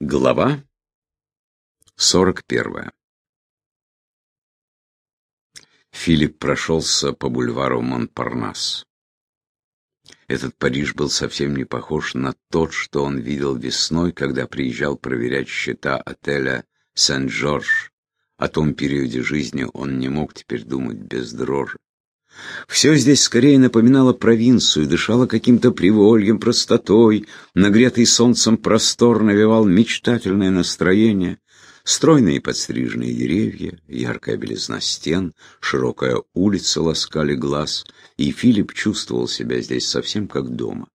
Глава 41 Филипп прошелся по бульвару Монпарнас. Этот Париж был совсем не похож на тот, что он видел весной, когда приезжал проверять счета отеля Сен-Жорж. О том периоде жизни он не мог теперь думать без дрожи. Все здесь скорее напоминало провинцию, дышало каким-то привольем, простотой, нагретый солнцем простор навевал мечтательное настроение. Стройные подстриженные деревья, яркая белизна стен, широкая улица ласкали глаз, и Филипп чувствовал себя здесь совсем как дома.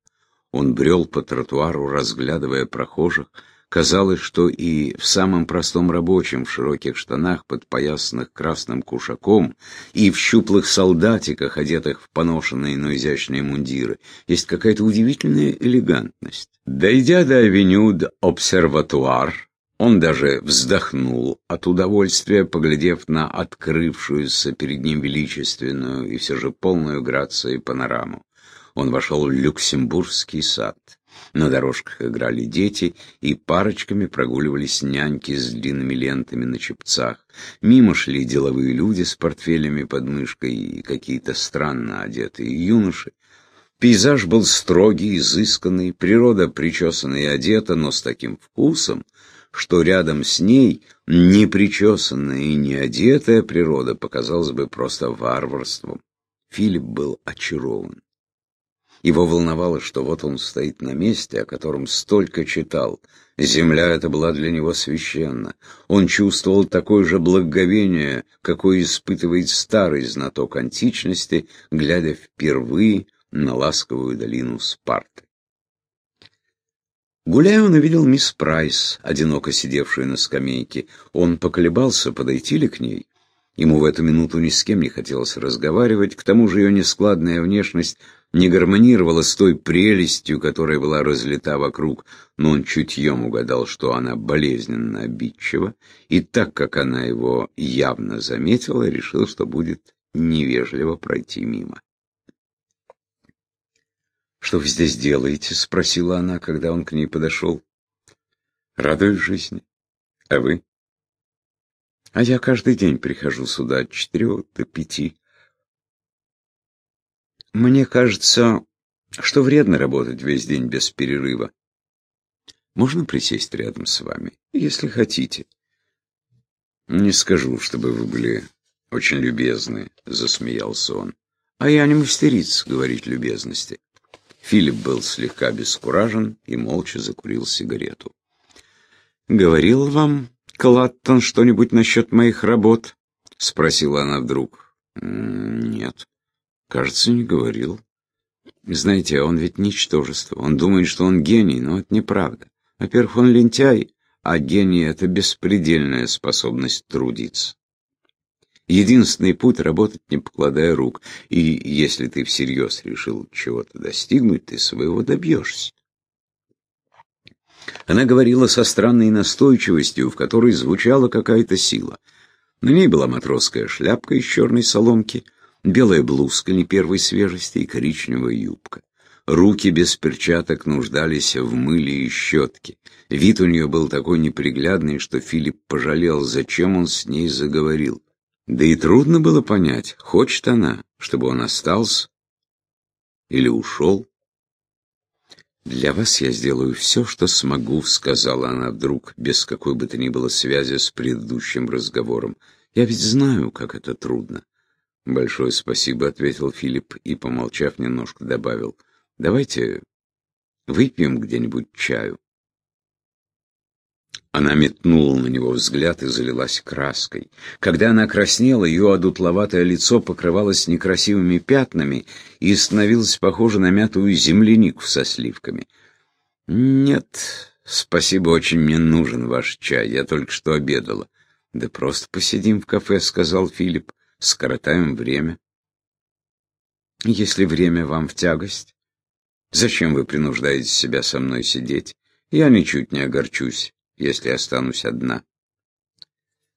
Он брел по тротуару, разглядывая прохожих, Казалось, что и в самом простом рабочем, в широких штанах, подпоясанных красным кушаком, и в щуплых солдатиках, одетых в поношенные, но изящные мундиры, есть какая-то удивительная элегантность. Дойдя до авеню Обсерватуар, он даже вздохнул от удовольствия, поглядев на открывшуюся перед ним величественную и все же полную грации панораму. Он вошел в Люксембургский сад. На дорожках играли дети, и парочками прогуливались няньки с длинными лентами на чепцах. Мимо шли деловые люди с портфелями под мышкой и какие-то странно одетые юноши. Пейзаж был строгий, изысканный, природа причесана и одета, но с таким вкусом, что рядом с ней непричесанная и не одетая природа показалась бы просто варварством. Филипп был очарован. Его волновало, что вот он стоит на месте, о котором столько читал. Земля эта была для него священна. Он чувствовал такое же благоговение, какое испытывает старый знаток античности, глядя впервые на ласковую долину Спарты. Гуляя, он увидел мисс Прайс, одиноко сидевшую на скамейке. Он поколебался, подойти ли к ней. Ему в эту минуту ни с кем не хотелось разговаривать, к тому же ее нескладная внешность не гармонировала с той прелестью, которая была разлита вокруг, но он чутьем угадал, что она болезненно обидчива, и так как она его явно заметила, решил, что будет невежливо пройти мимо. «Что вы здесь делаете?» — спросила она, когда он к ней подошел. «Радуюсь жизни. А вы?» «А я каждый день прихожу сюда от четырех до пяти. Мне кажется, что вредно работать весь день без перерыва. Можно присесть рядом с вами, если хотите? Не скажу, чтобы вы были очень любезны, засмеялся он. А я не мастериц говорить любезности. Филипп был слегка бескуражен и молча закурил сигарету. «Говорил вам, Клаттон, что-нибудь насчет моих работ?» — спросила она вдруг. «Нет». Кажется, не говорил. Знаете, он ведь ничтожество. Он думает, что он гений, но это неправда. Во-первых, он лентяй, а гений — это беспредельная способность трудиться. Единственный путь — работать, не покладая рук. И если ты всерьез решил чего-то достигнуть, ты своего добьешься. Она говорила со странной настойчивостью, в которой звучала какая-то сила. На ней была матросская шляпка из черной соломки — белая блузка не первой свежести и коричневая юбка. Руки без перчаток нуждались в мыле и щетке. Вид у нее был такой неприглядный, что Филипп пожалел, зачем он с ней заговорил. Да и трудно было понять, хочет она, чтобы он остался или ушел. «Для вас я сделаю все, что смогу», — сказала она вдруг, без какой бы то ни было связи с предыдущим разговором. «Я ведь знаю, как это трудно. «Большое спасибо», — ответил Филипп и, помолчав немножко, добавил. «Давайте выпьем где-нибудь чаю». Она метнула на него взгляд и залилась краской. Когда она краснела, ее одутловатое лицо покрывалось некрасивыми пятнами и становилось похоже на мятую землянику со сливками. «Нет, спасибо, очень мне нужен ваш чай, я только что обедала». «Да просто посидим в кафе», — сказал Филипп скоротаем время. Если время вам в тягость, зачем вы принуждаете себя со мной сидеть? Я ничуть не огорчусь, если останусь одна.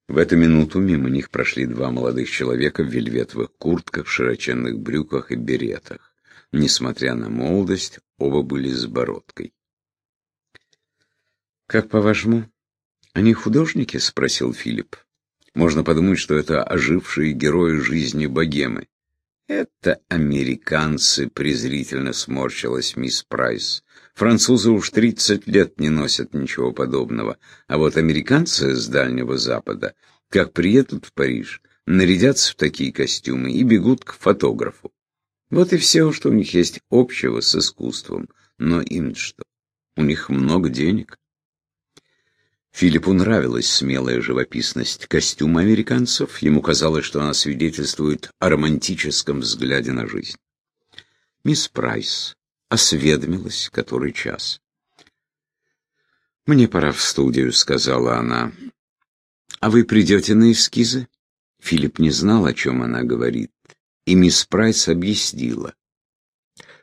В эту минуту мимо них прошли два молодых человека в вельветовых куртках, широченных брюках и беретах. Несмотря на молодость, оба были с бородкой. «Как по-вашему, они художники?» — спросил Филипп. «Можно подумать, что это ожившие герои жизни богемы». «Это американцы», — презрительно сморщилась мисс Прайс. «Французы уж тридцать лет не носят ничего подобного, а вот американцы с Дальнего Запада, как приедут в Париж, нарядятся в такие костюмы и бегут к фотографу. Вот и все, что у них есть общего с искусством. Но им что? У них много денег. Филиппу нравилась смелая живописность костюма американцев. Ему казалось, что она свидетельствует о романтическом взгляде на жизнь. Мисс Прайс осведомилась, который час. «Мне пора в студию», — сказала она. «А вы придете на эскизы?» Филипп не знал, о чем она говорит, и мисс Прайс объяснила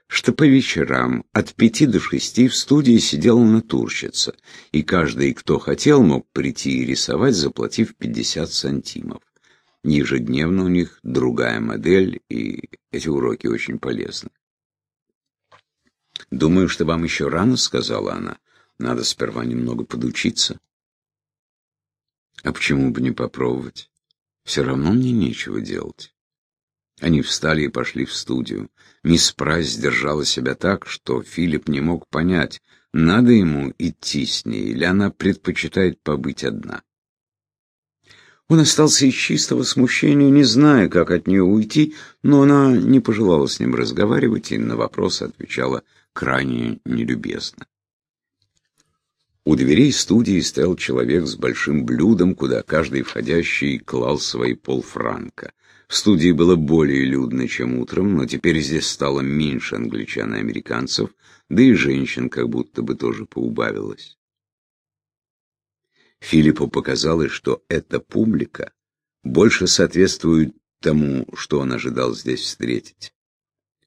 что по вечерам от пяти до шести в студии сидела натурщица, и каждый, кто хотел, мог прийти и рисовать, заплатив 50 сантимов. Ежедневно у них другая модель, и эти уроки очень полезны. «Думаю, что вам еще рано», — сказала она. «Надо сперва немного подучиться». «А почему бы не попробовать? Все равно мне нечего делать». Они встали и пошли в студию. Мисс Прайс держала себя так, что Филипп не мог понять, надо ему идти с ней или она предпочитает побыть одна. Он остался из чистого смущения, не зная, как от нее уйти, но она не пожелала с ним разговаривать и на вопросы отвечала крайне нелюбезно. У дверей студии стоял человек с большим блюдом, куда каждый входящий клал свои полфранка. В студии было более людно, чем утром, но теперь здесь стало меньше англичан и американцев, да и женщин как будто бы тоже поубавилось. Филиппу показалось, что эта публика больше соответствует тому, что он ожидал здесь встретить.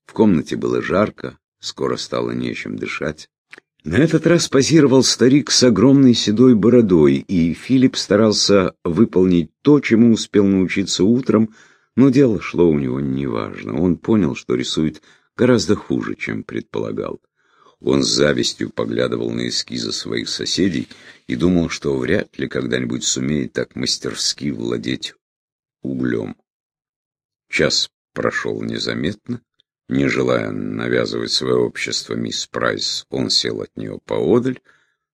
В комнате было жарко, скоро стало нечем дышать. На этот раз позировал старик с огромной седой бородой, и Филипп старался выполнить то, чему успел научиться утром, но дело шло у него неважно. Он понял, что рисует гораздо хуже, чем предполагал. Он с завистью поглядывал на эскизы своих соседей и думал, что вряд ли когда-нибудь сумеет так мастерски владеть углем. Час прошел незаметно. Не желая навязывать свое общество мисс Прайс, он сел от нее поодаль,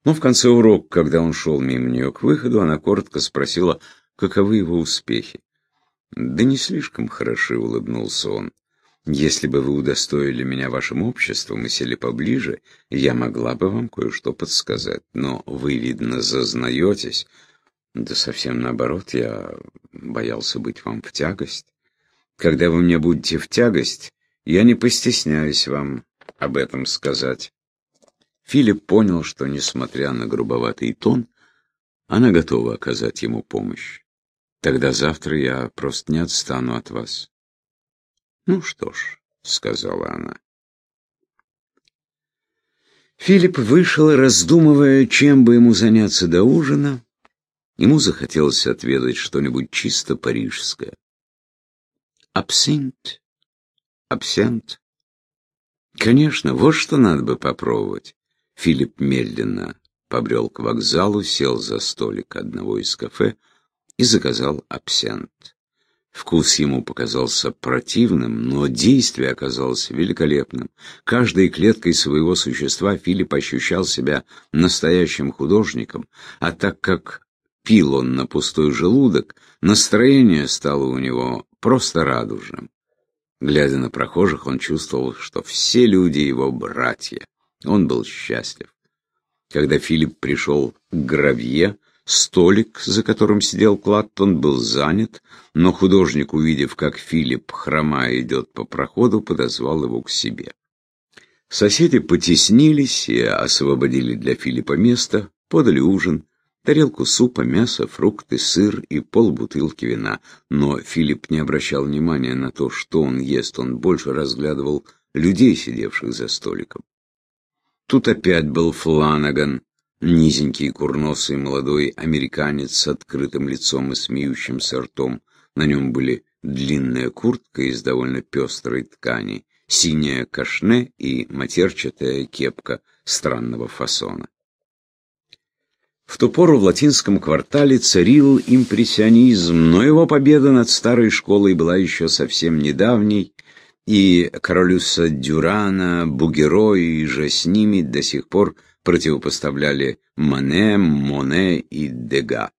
но в конце урока, когда он шел мимо нее к выходу, она коротко спросила, каковы его успехи. «Да не слишком хороши», — улыбнулся он. «Если бы вы удостоили меня вашим обществом и сели поближе, я могла бы вам кое-что подсказать. Но вы, видно, зазнаетесь. Да совсем наоборот, я боялся быть вам в тягость. Когда вы мне будете в тягость, я не постесняюсь вам об этом сказать». Филипп понял, что, несмотря на грубоватый тон, она готова оказать ему помощь. Тогда завтра я просто не отстану от вас. Ну что ж, сказала она. Филипп вышел, раздумывая, чем бы ему заняться до ужина. Ему захотелось отведать что-нибудь чисто парижское. Абсинт? Абсент? Конечно, вот что надо бы попробовать. Филипп медленно побрел к вокзалу, сел за столик одного из кафе, и заказал абсент. Вкус ему показался противным, но действие оказалось великолепным. Каждой клеткой своего существа Филипп ощущал себя настоящим художником, а так как пил он на пустой желудок, настроение стало у него просто радужным. Глядя на прохожих, он чувствовал, что все люди его братья. Он был счастлив. Когда Филипп пришел к Гравье, Столик, за которым сидел Клаттон, был занят, но художник, увидев, как Филипп, хромая, идет по проходу, подозвал его к себе. Соседи потеснились и освободили для Филиппа место, подали ужин, тарелку супа, мясо, фрукты, сыр и полбутылки вина. Но Филипп не обращал внимания на то, что он ест, он больше разглядывал людей, сидевших за столиком. Тут опять был Фланаган, Низенький, курносый молодой американец с открытым лицом и смеющимся ртом. На нем были длинная куртка из довольно пестрой ткани, синяя кашне и матерчатая кепка странного фасона. В ту пору в латинском квартале царил импрессионизм, но его победа над старой школой была еще совсем недавней, и Каролюса Дюрана, Бугеро и же с ними до сих пор противопоставляли Мане, Моне и Дега.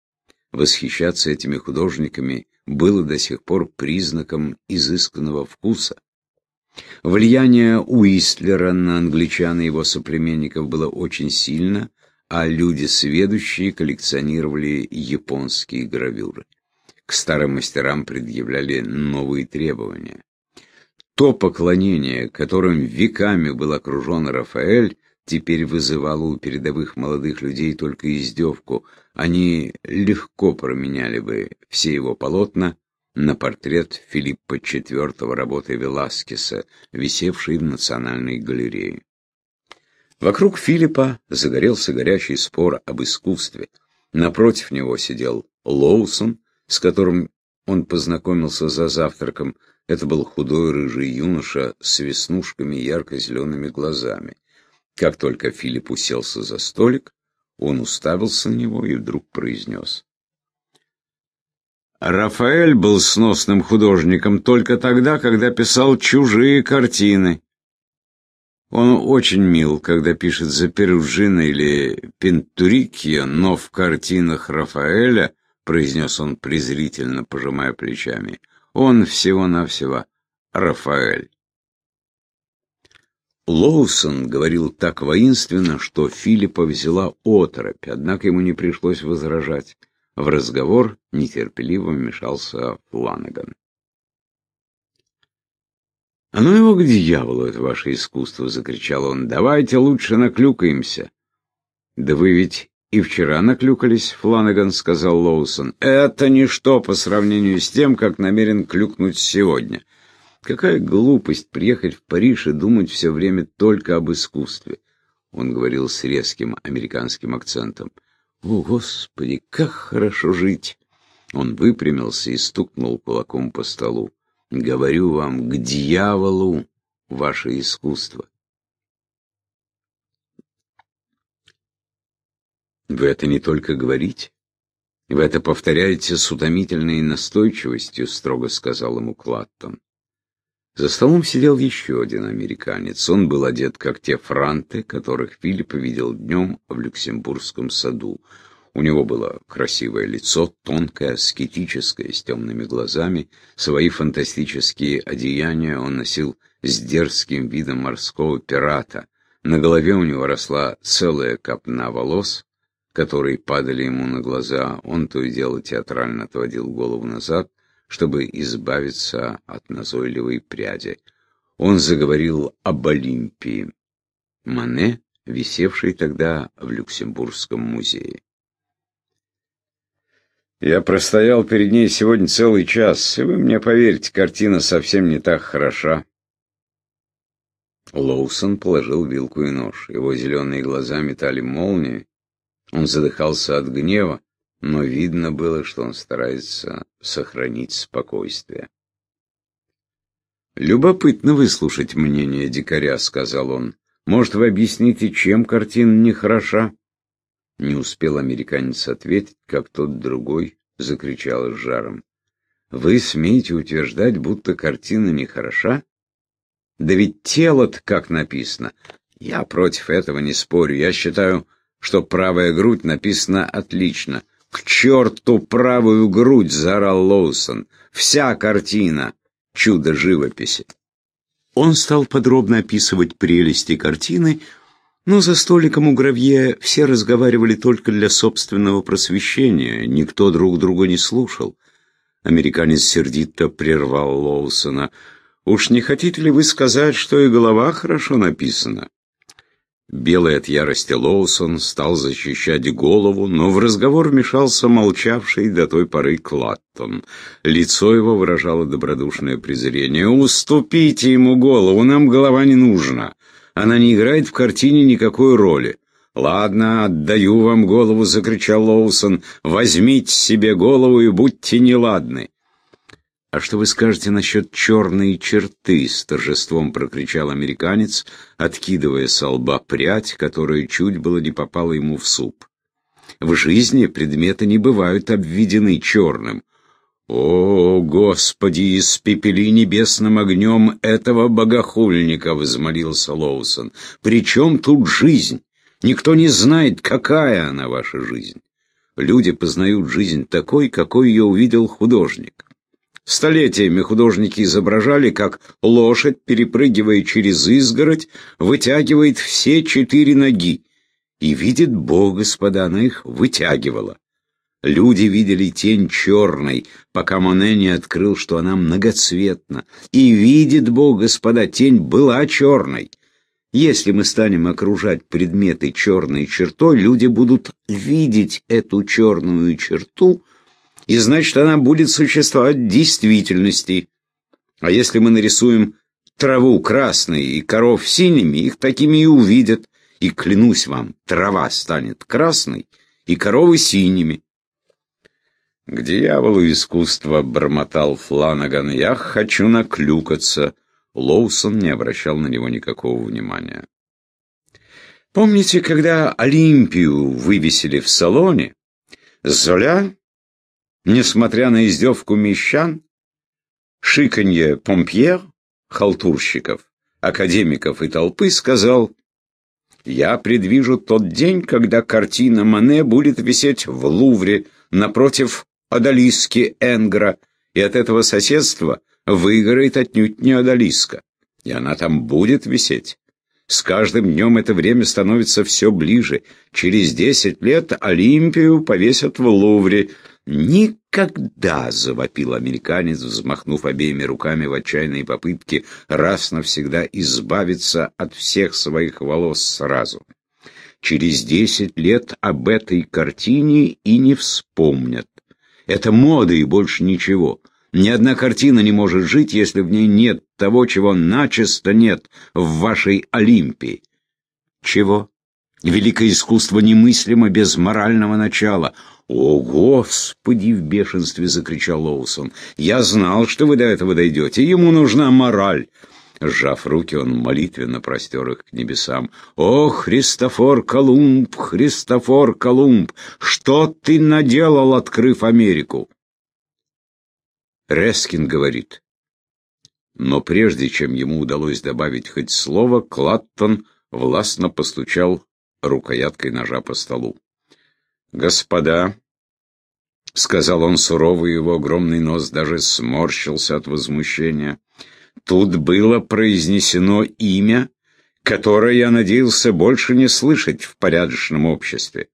Восхищаться этими художниками было до сих пор признаком изысканного вкуса. Влияние Уистлера на англичан и его соплеменников было очень сильно, а люди сведущие коллекционировали японские гравюры. К старым мастерам предъявляли новые требования. То поклонение, которым веками был окружен Рафаэль, теперь вызывало у передовых молодых людей только издевку. Они легко променяли бы все его полотна на портрет Филиппа IV работы Веласкеса, висевший в Национальной галерее. Вокруг Филиппа загорелся горячий спор об искусстве. Напротив него сидел Лоусон, с которым он познакомился за завтраком. Это был худой рыжий юноша с веснушками и ярко-зелеными глазами. Как только Филипп уселся за столик, он уставился на него и вдруг произнес. Рафаэль был сносным художником только тогда, когда писал чужие картины. Он очень мил, когда пишет за Перуджино или Пентурикио, но в картинах Рафаэля, произнес он презрительно, пожимая плечами, он всего-навсего Рафаэль. Лоусон говорил так воинственно, что Филиппа взяла оторопь, однако ему не пришлось возражать. В разговор нетерпеливо вмешался Фланаган. «А ну его к дьяволу, это ваше искусство!» — закричал он. «Давайте лучше наклюкаемся!» «Да вы ведь и вчера наклюкались, Фланаган», — сказал Лоусон. «Это ничто по сравнению с тем, как намерен клюкнуть сегодня. Какая глупость приехать в Париж и думать все время только об искусстве!» Он говорил с резким американским акцентом. «О, Господи, как хорошо жить!» Он выпрямился и стукнул кулаком по столу. Говорю вам, к дьяволу ваше искусство. Вы это не только говорите, вы это повторяете с утомительной настойчивостью, строго сказал ему Клаттон. За столом сидел еще один американец. Он был одет, как те франты, которых Филипп видел днем в Люксембургском саду. У него было красивое лицо, тонкое, аскетическое, с темными глазами. Свои фантастические одеяния он носил с дерзким видом морского пирата. На голове у него росла целая копна волос, которые падали ему на глаза. Он то и дело театрально отводил голову назад, чтобы избавиться от назойливой пряди. Он заговорил об Олимпии. Мане, висевший тогда в Люксембургском музее. Я простоял перед ней сегодня целый час, и вы мне поверите, картина совсем не так хороша. Лоусон положил вилку и нож. Его зеленые глаза метали молнии. Он задыхался от гнева, но видно было, что он старается сохранить спокойствие. «Любопытно выслушать мнение дикаря», — сказал он. «Может, вы объясните, чем картина нехороша?» Не успел американец ответить, как тот другой закричал с жаром. «Вы смеете утверждать, будто картина нехороша? Да ведь тело-то как написано. Я против этого не спорю. Я считаю, что правая грудь написана отлично. «К черту правую грудь!» — заорал Лоусон. «Вся картина — чудо живописи!» Он стал подробно описывать прелести картины, но за столиком у Гравье все разговаривали только для собственного просвещения, никто друг друга не слушал. Американец сердито прервал Лоусона. «Уж не хотите ли вы сказать, что и голова хорошо написана?» Белый от ярости Лоусон стал защищать голову, но в разговор вмешался молчавший до той поры Клаттон. Лицо его выражало добродушное презрение. «Уступите ему голову, нам голова не нужна. Она не играет в картине никакой роли». «Ладно, отдаю вам голову», — закричал Лоусон. «Возьмите себе голову и будьте неладны». «А что вы скажете насчет черной черты?» — с торжеством прокричал американец, откидывая со лба прядь, которая чуть было не попала ему в суп. В жизни предметы не бывают обведены черным. «О, Господи, испепели небесным огнем этого богохульника!» — взмолился Лоусон. «При чем тут жизнь? Никто не знает, какая она, ваша жизнь. Люди познают жизнь такой, какой ее увидел художник. Столетиями художники изображали, как лошадь, перепрыгивая через изгородь, вытягивает все четыре ноги. И видит Бог, господа, она их вытягивала. Люди видели тень черной, пока Моне не открыл, что она многоцветна. И видит Бог, господа, тень была черной. Если мы станем окружать предметы черной чертой, люди будут видеть эту черную черту, и значит, она будет существовать в действительности. А если мы нарисуем траву красной и коров синими, их такими и увидят. И клянусь вам, трава станет красной, и коровы синими. «К дьяволу искусства!» — бормотал Фланаган. «Я хочу наклюкаться!» Лоусон не обращал на него никакого внимания. «Помните, когда Олимпию вывесили в салоне? Золя, несмотря на издевку мещан, шиканье помпьер, халтурщиков, академиков и толпы, сказал, «Я предвижу тот день, когда картина Мане будет висеть в Лувре напротив Одалиски Энгра, и от этого соседства выиграет отнюдь не Одалиска. И она там будет висеть. С каждым днем это время становится все ближе. Через десять лет Олимпию повесят в Лувре. «Никогда!» — завопил американец, взмахнув обеими руками в отчаянной попытке раз навсегда избавиться от всех своих волос сразу. Через десять лет об этой картине и не вспомнят. Это мода и больше ничего. Ни одна картина не может жить, если в ней нет того, чего начисто нет в вашей Олимпии. Чего? Великое искусство немыслимо без морального начала. «О, Господи!» — в бешенстве закричал Лоусон. «Я знал, что вы до этого дойдете. Ему нужна мораль. Сжав руки, он молитвенно простер их к небесам. «О, Христофор Колумб, Христофор Колумб, что ты наделал, открыв Америку?» Рескин говорит. Но прежде чем ему удалось добавить хоть слово, Клаттон властно постучал рукояткой ножа по столу. «Господа», — сказал он сурово, его огромный нос даже сморщился от возмущения, — Тут было произнесено имя, которое я надеялся больше не слышать в порядочном обществе.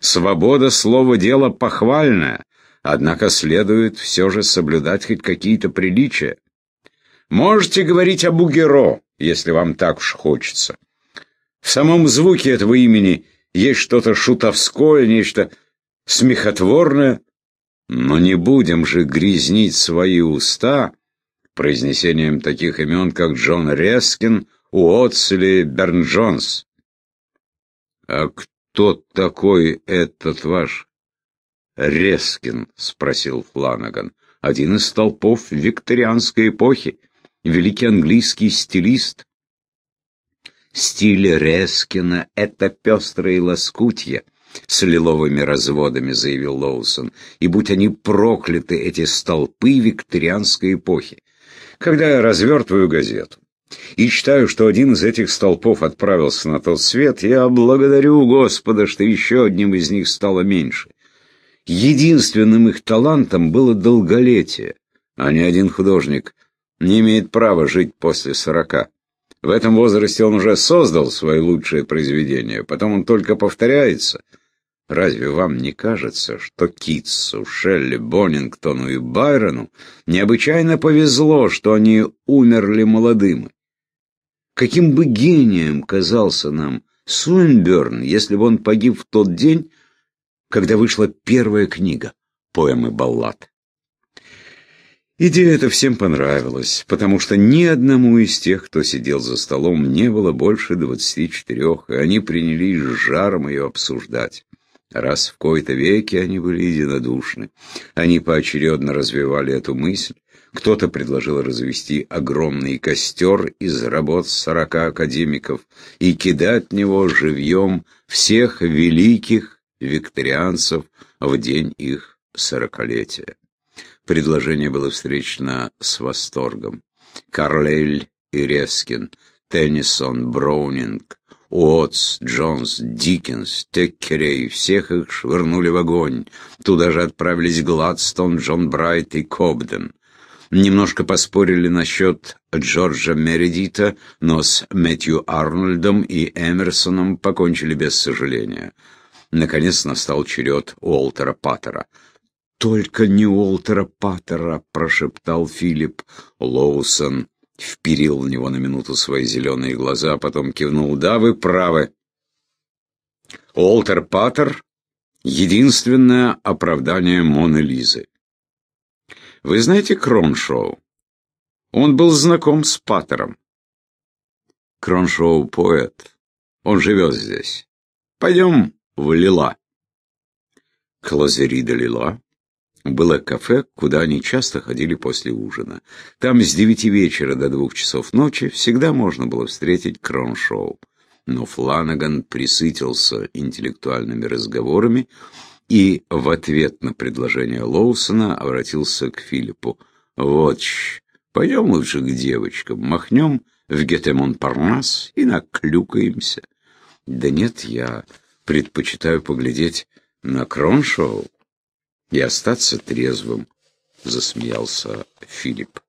Свобода слова дела похвальная, однако следует все же соблюдать хоть какие-то приличия. Можете говорить об Угеро, если вам так уж хочется. В самом звуке этого имени есть что-то шутовское, нечто смехотворное, но не будем же грязнить свои уста произнесением таких имен, как Джон Рескин, Уотсли, Берн Джонс. «А кто такой этот ваш Рескин?» — спросил Фланаган. «Один из столпов викторианской эпохи, великий английский стилист». «Стиль Рескина — это пестрые лоскутья», — с лиловыми разводами заявил Лоусон, «и будь они прокляты, эти столпы викторианской эпохи. Когда я развертываю газету и читаю, что один из этих столпов отправился на тот свет, я благодарю Господа, что еще одним из них стало меньше. Единственным их талантом было долголетие, а ни один художник не имеет права жить после сорока. В этом возрасте он уже создал свои лучшие произведения, потом он только повторяется — Разве вам не кажется, что Китсу, Шелли, Боннингтону и Байрону необычайно повезло, что они умерли молодыми? Каким бы гением казался нам Суинберн, если бы он погиб в тот день, когда вышла первая книга поэмы баллад? Идея эта всем понравилась, потому что ни одному из тех, кто сидел за столом, не было больше двадцати четырех, и они принялись с жаром ее обсуждать. Раз в кои-то веки они были единодушны. Они поочередно развивали эту мысль. Кто-то предложил развести огромный костер из работ сорока академиков и кидать в него живьем всех великих викторианцев в день их сорокалетия. Предложение было встречено с восторгом. Карлейль и Рескин, Теннисон, Броунинг, Уотс, Джонс, Диккенс, Теккерей, всех их швырнули в огонь. Туда же отправились Гладстон, Джон Брайт и Кобден. Немножко поспорили насчет Джорджа Мередита, но с Мэтью Арнольдом и Эмерсоном покончили без сожаления. Наконец настал черед Уолтера Паттера. «Только не Уолтера Паттера!» — прошептал Филипп. Лоусон вперил в него на минуту свои зеленые глаза, потом кивнул. «Да, вы правы. Уолтер Паттер — единственное оправдание Моны Лизы. Вы знаете Кроншоу? Он был знаком с Паттером. Кроншоу — поэт. Он живет здесь. Пойдем в Лила. Клозери де Лила было кафе, куда они часто ходили после ужина. Там с девяти вечера до двух часов ночи всегда можно было встретить Кроншоу. Но Фланаган присытился интеллектуальными разговорами и в ответ на предложение Лоусона обратился к Филиппу. «Вот, пойдем лучше к девочкам, махнем в Гетемон-Парнас и наклюкаемся». «Да нет, я предпочитаю поглядеть на Кроншоу» и остаться трезвым, — засмеялся Филипп.